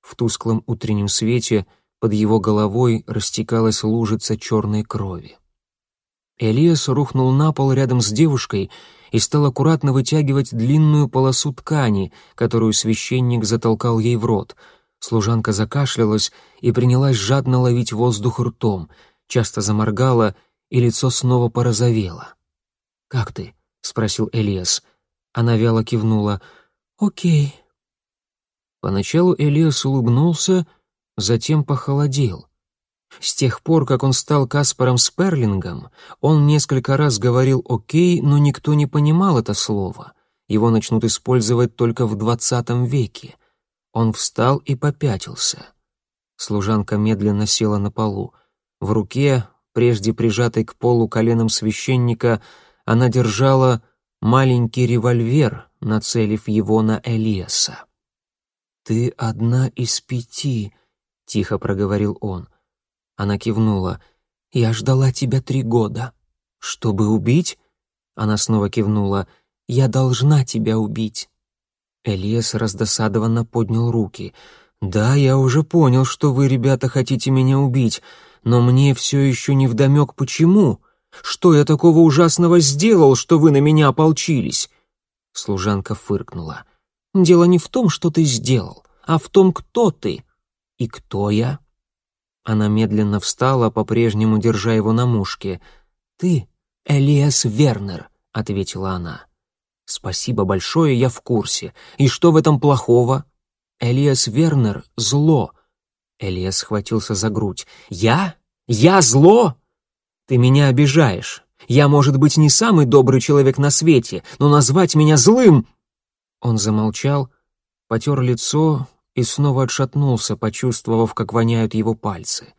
В тусклом утреннем свете под его головой растекалась лужица черной крови. Элиас рухнул на пол рядом с девушкой и стал аккуратно вытягивать длинную полосу ткани, которую священник затолкал ей в рот. Служанка закашлялась и принялась жадно ловить воздух ртом, часто заморгала, и лицо снова порозовело. «Как ты?» — спросил Элиас. Она вяло кивнула. «Окей». Поначалу Элиас улыбнулся, затем похолодел. С тех пор, как он стал Каспаром Сперлингом, он несколько раз говорил «окей», но никто не понимал это слово. Его начнут использовать только в двадцатом веке. Он встал и попятился. Служанка медленно села на полу. В руке, прежде прижатой к полу коленом священника, она держала маленький револьвер, нацелив его на Элиаса. «Ты одна из пяти», — тихо проговорил он. Она кивнула. «Я ждала тебя три года». «Чтобы убить?» Она снова кивнула. «Я должна тебя убить». Элиас раздосадованно поднял руки. «Да, я уже понял, что вы, ребята, хотите меня убить, но мне все еще не вдомек, почему. Что я такого ужасного сделал, что вы на меня ополчились?» Служанка фыркнула. «Дело не в том, что ты сделал, а в том, кто ты. И кто я?» Она медленно встала, по-прежнему держа его на мушке. «Ты Элиас Вернер», — ответила она. «Спасибо большое, я в курсе. И что в этом плохого?» «Элиас Вернер — зло». Элиас схватился за грудь. «Я? Я зло? Ты меня обижаешь. Я, может быть, не самый добрый человек на свете, но назвать меня злым...» Он замолчал, потер лицо и снова отшатнулся, почувствовав, как воняют его пальцы.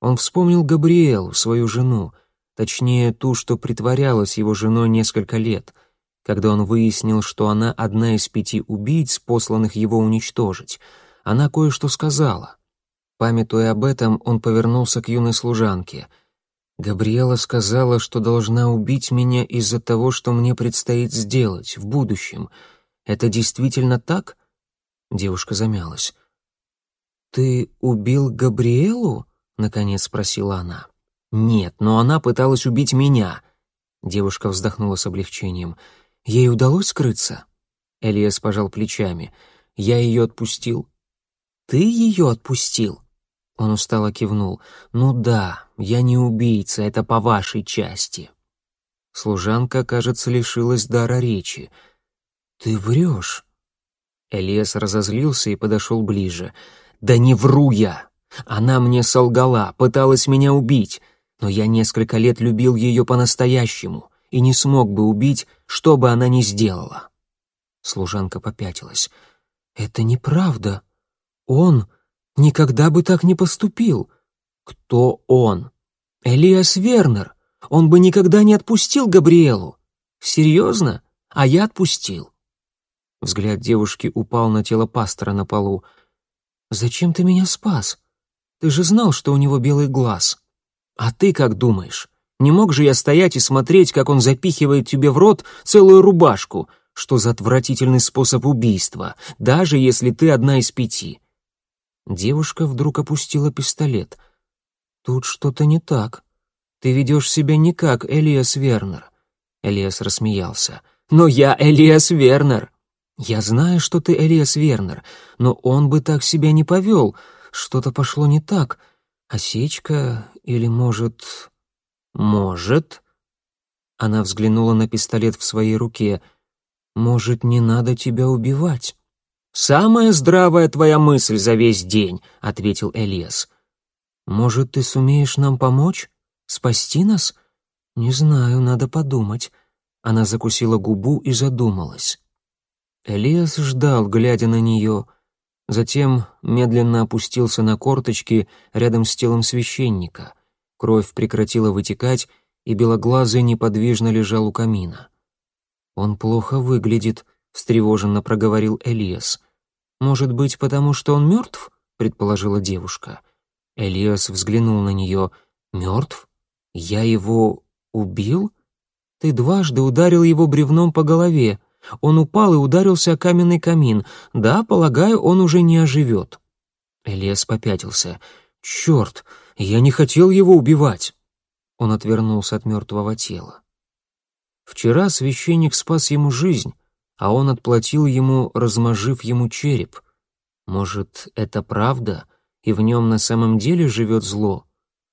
Он вспомнил Габриэлу, свою жену, точнее, ту, что притворялась его женой несколько лет, когда он выяснил, что она одна из пяти убийц, посланных его уничтожить. Она кое-что сказала. Памятуя об этом, он повернулся к юной служанке. «Габриэла сказала, что должна убить меня из-за того, что мне предстоит сделать в будущем. Это действительно так?» Девушка замялась. «Ты убил Габриэлу?» — наконец спросила она. «Нет, но она пыталась убить меня». Девушка вздохнула с облегчением. «Ей удалось скрыться?» Элиас пожал плечами. «Я ее отпустил». «Ты ее отпустил?» Он устало кивнул. «Ну да, я не убийца, это по вашей части». Служанка, кажется, лишилась дара речи. «Ты врешь», Элиас разозлился и подошел ближе. «Да не вру я! Она мне солгала, пыталась меня убить, но я несколько лет любил ее по-настоящему и не смог бы убить, что бы она ни сделала». Служанка попятилась. «Это неправда. Он никогда бы так не поступил». «Кто он?» «Элиас Вернер. Он бы никогда не отпустил Габриэлу». «Серьезно? А я отпустил». Взгляд девушки упал на тело пастора на полу. «Зачем ты меня спас? Ты же знал, что у него белый глаз. А ты как думаешь? Не мог же я стоять и смотреть, как он запихивает тебе в рот целую рубашку? Что за отвратительный способ убийства, даже если ты одна из пяти?» Девушка вдруг опустила пистолет. «Тут что-то не так. Ты ведешь себя не как Элиас Вернер». Элиас рассмеялся. «Но я Элиас Вернер!» «Я знаю, что ты Элиас Вернер, но он бы так себя не повел. Что-то пошло не так. Осечка или, может...» «Может?» Она взглянула на пистолет в своей руке. «Может, не надо тебя убивать?» «Самая здравая твоя мысль за весь день», — ответил Элиас. «Может, ты сумеешь нам помочь? Спасти нас?» «Не знаю, надо подумать». Она закусила губу и задумалась. Элиас ждал, глядя на нее, затем медленно опустился на корточки рядом с телом священника. Кровь прекратила вытекать, и белоглазый неподвижно лежал у камина. «Он плохо выглядит», — встревоженно проговорил Элиас. «Может быть, потому что он мертв?» — предположила девушка. Элиас взглянул на нее. «Мертв? Я его убил? Ты дважды ударил его бревном по голове. Он упал и ударился о каменный камин. Да, полагаю, он уже не оживет. Элиас попятился. «Черт, я не хотел его убивать!» Он отвернулся от мертвого тела. Вчера священник спас ему жизнь, а он отплатил ему, размажив ему череп. Может, это правда, и в нем на самом деле живет зло?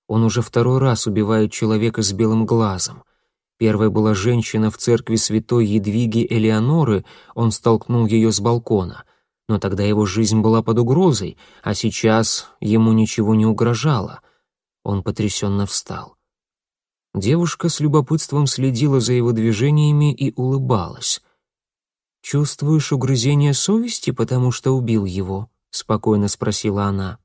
Он уже второй раз убивает человека с белым глазом — Первой была женщина в церкви святой Едвиги Элеоноры, он столкнул ее с балкона. но тогда его жизнь была под угрозой, а сейчас ему ничего не угрожало. Он потрясенно встал. Девушка с любопытством следила за его движениями и улыбалась. «Чувствуешь угрызение совести, потому что убил его?» — спокойно спросила она.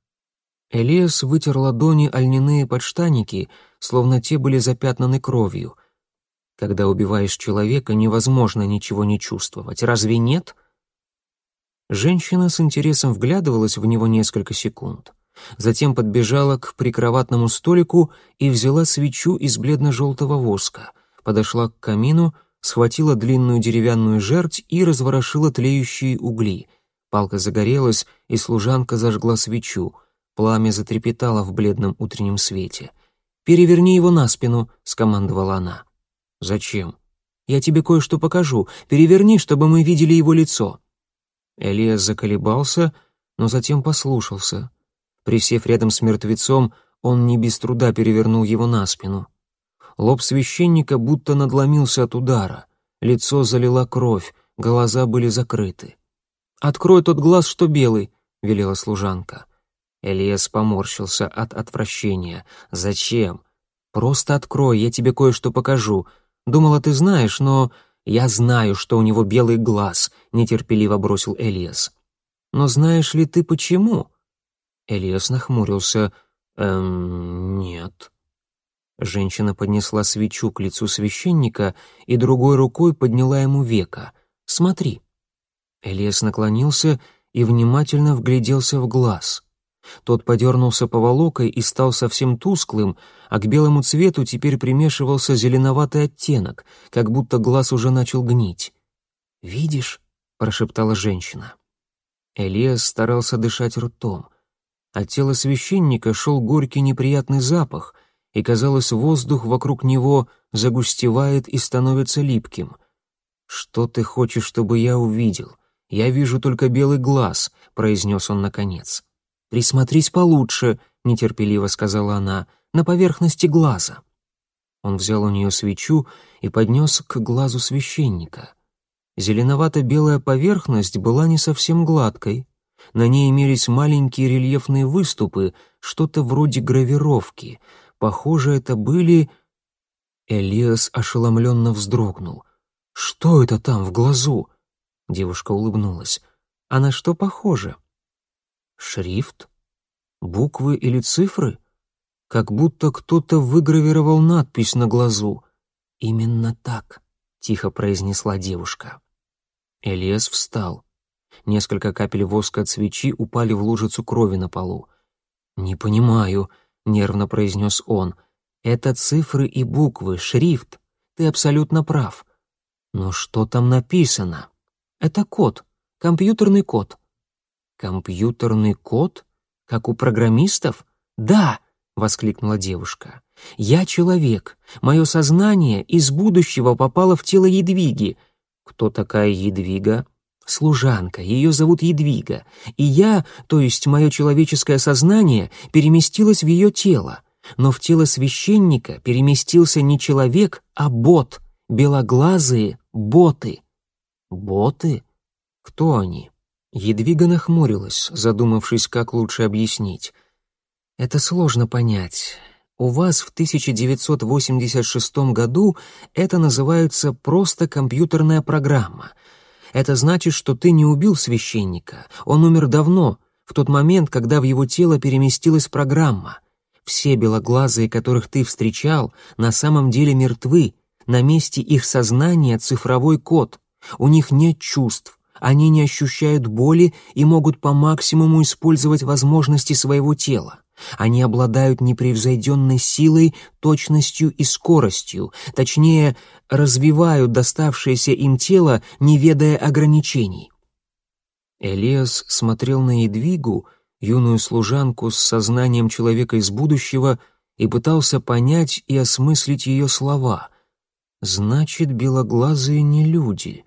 Элиас вытер ладони о льняные подштаники, словно те были запятнаны кровью. Когда убиваешь человека, невозможно ничего не чувствовать. Разве нет? Женщина с интересом вглядывалась в него несколько секунд. Затем подбежала к прикроватному столику и взяла свечу из бледно-желтого воска, подошла к камину, схватила длинную деревянную жерть и разворошила тлеющие угли. Палка загорелась, и служанка зажгла свечу. Пламя затрепетало в бледном утреннем свете. «Переверни его на спину», — скомандовала она. «Зачем?» «Я тебе кое-что покажу. Переверни, чтобы мы видели его лицо». Элиас заколебался, но затем послушался. Присев рядом с мертвецом, он не без труда перевернул его на спину. Лоб священника будто надломился от удара. Лицо залила кровь, глаза были закрыты. «Открой тот глаз, что белый», — велела служанка. Элиас поморщился от отвращения. «Зачем?» «Просто открой, я тебе кое-что покажу. Думала, ты знаешь, но «Я знаю, что у него белый глаз», — нетерпеливо бросил Элиас. «Но знаешь ли ты почему?» Элиас нахмурился. «Эм, нет». Женщина поднесла свечу к лицу священника и другой рукой подняла ему века. «Смотри». Элиас наклонился и внимательно вгляделся в глаз. Тот подернулся поволокой и стал совсем тусклым, а к белому цвету теперь примешивался зеленоватый оттенок, как будто глаз уже начал гнить. «Видишь?» — прошептала женщина. Элиас старался дышать ртом. От тела священника шел горький неприятный запах, и, казалось, воздух вокруг него загустевает и становится липким. «Что ты хочешь, чтобы я увидел? Я вижу только белый глаз», — произнес он наконец. «Присмотрись получше», — нетерпеливо сказала она, — «на поверхности глаза». Он взял у нее свечу и поднес к глазу священника. Зеленовато-белая поверхность была не совсем гладкой. На ней имелись маленькие рельефные выступы, что-то вроде гравировки. Похоже, это были... Элиас ошеломленно вздрогнул. «Что это там в глазу?» Девушка улыбнулась. «А на что похоже?» Шрифт? Буквы или цифры? Как будто кто-то выгравировал надпись на глазу. «Именно так», — тихо произнесла девушка. Элиас встал. Несколько капель воска от свечи упали в лужицу крови на полу. «Не понимаю», — нервно произнес он. «Это цифры и буквы, шрифт. Ты абсолютно прав. Но что там написано? Это код, компьютерный код. «Компьютерный код? Как у программистов?» «Да!» — воскликнула девушка. «Я человек. Мое сознание из будущего попало в тело Едвиги». «Кто такая Едвига?» «Служанка. Ее зовут Едвига. И я, то есть мое человеческое сознание, переместилось в ее тело. Но в тело священника переместился не человек, а бот. Белоглазые боты». «Боты? Кто они?» Едвига нахмурилась, задумавшись, как лучше объяснить. «Это сложно понять. У вас в 1986 году это называется просто компьютерная программа. Это значит, что ты не убил священника. Он умер давно, в тот момент, когда в его тело переместилась программа. Все белоглазые, которых ты встречал, на самом деле мертвы. На месте их сознания цифровой код. У них нет чувств, они не ощущают боли и могут по максимуму использовать возможности своего тела. Они обладают непревзойденной силой, точностью и скоростью, точнее, развивают доставшееся им тело, не ведая ограничений. Элиас смотрел на Едвигу, юную служанку с сознанием человека из будущего, и пытался понять и осмыслить ее слова. «Значит, белоглазые не люди»,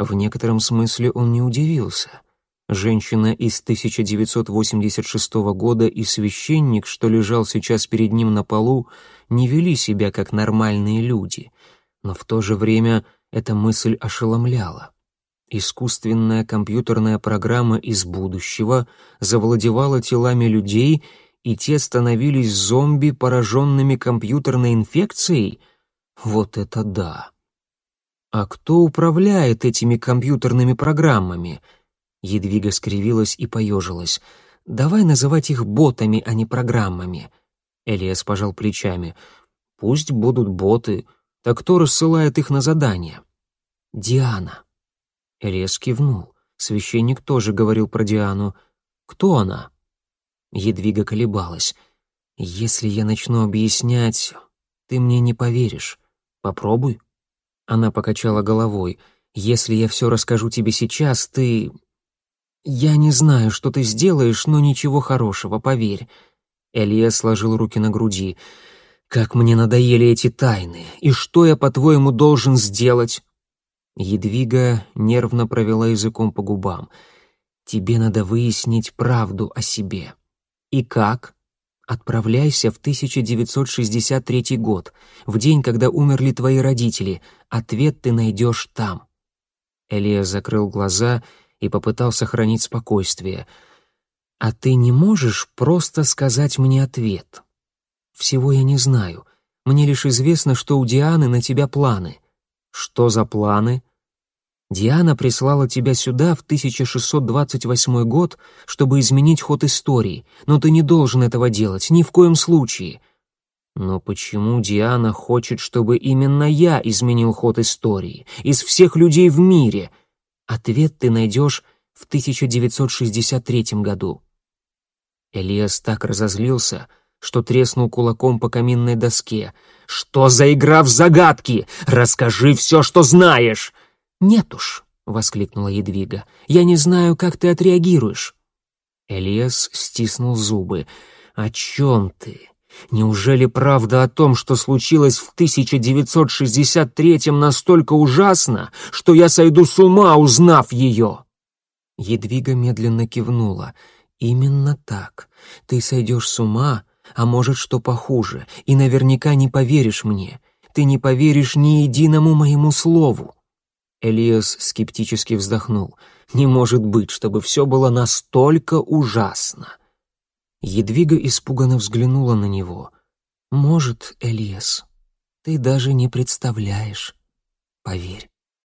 в некотором смысле он не удивился. Женщина из 1986 года и священник, что лежал сейчас перед ним на полу, не вели себя как нормальные люди, но в то же время эта мысль ошеломляла. Искусственная компьютерная программа из будущего завладевала телами людей, и те становились зомби, пораженными компьютерной инфекцией? Вот это да! А кто управляет этими компьютерными программами? Едвига скривилась и поежилась. Давай называть их ботами, а не программами. Элиас пожал плечами. Пусть будут боты. Так кто рассылает их на задание? Диана. Элиас кивнул. Священник тоже говорил про Диану. Кто она? Едвига колебалась. Если я начну объяснять, ты мне не поверишь. Попробуй. Она покачала головой. Если я все расскажу тебе сейчас, ты «Я не знаю, что ты сделаешь, но ничего хорошего, поверь». Элия сложил руки на груди. «Как мне надоели эти тайны! И что я, по-твоему, должен сделать?» Едвига нервно провела языком по губам. «Тебе надо выяснить правду о себе». «И как?» «Отправляйся в 1963 год, в день, когда умерли твои родители. Ответ ты найдешь там». Элия закрыл глаза и попытался сохранить спокойствие. «А ты не можешь просто сказать мне ответ? Всего я не знаю. Мне лишь известно, что у Дианы на тебя планы». «Что за планы?» Диана прислала тебя сюда в 1628 год, чтобы изменить ход истории, но ты не должен этого делать, ни в коем случае. Но почему Диана хочет, чтобы именно я изменил ход истории, из всех людей в мире? Ответ ты найдешь в 1963 году. Элиас так разозлился, что треснул кулаком по каминной доске. «Что за игра в загадки? Расскажи все, что знаешь!» «Нет уж», — воскликнула Едвига, — «я не знаю, как ты отреагируешь». Элиас стиснул зубы. «О чем ты? Неужели правда о том, что случилось в 1963-м настолько ужасно, что я сойду с ума, узнав ее?» Едвига медленно кивнула. «Именно так. Ты сойдешь с ума, а может, что похуже, и наверняка не поверишь мне. Ты не поверишь ни единому моему слову». Элиас скептически вздохнул. «Не может быть, чтобы все было настолько ужасно». Едвига испуганно взглянула на него. «Может, Элиас, ты даже не представляешь. Поверь».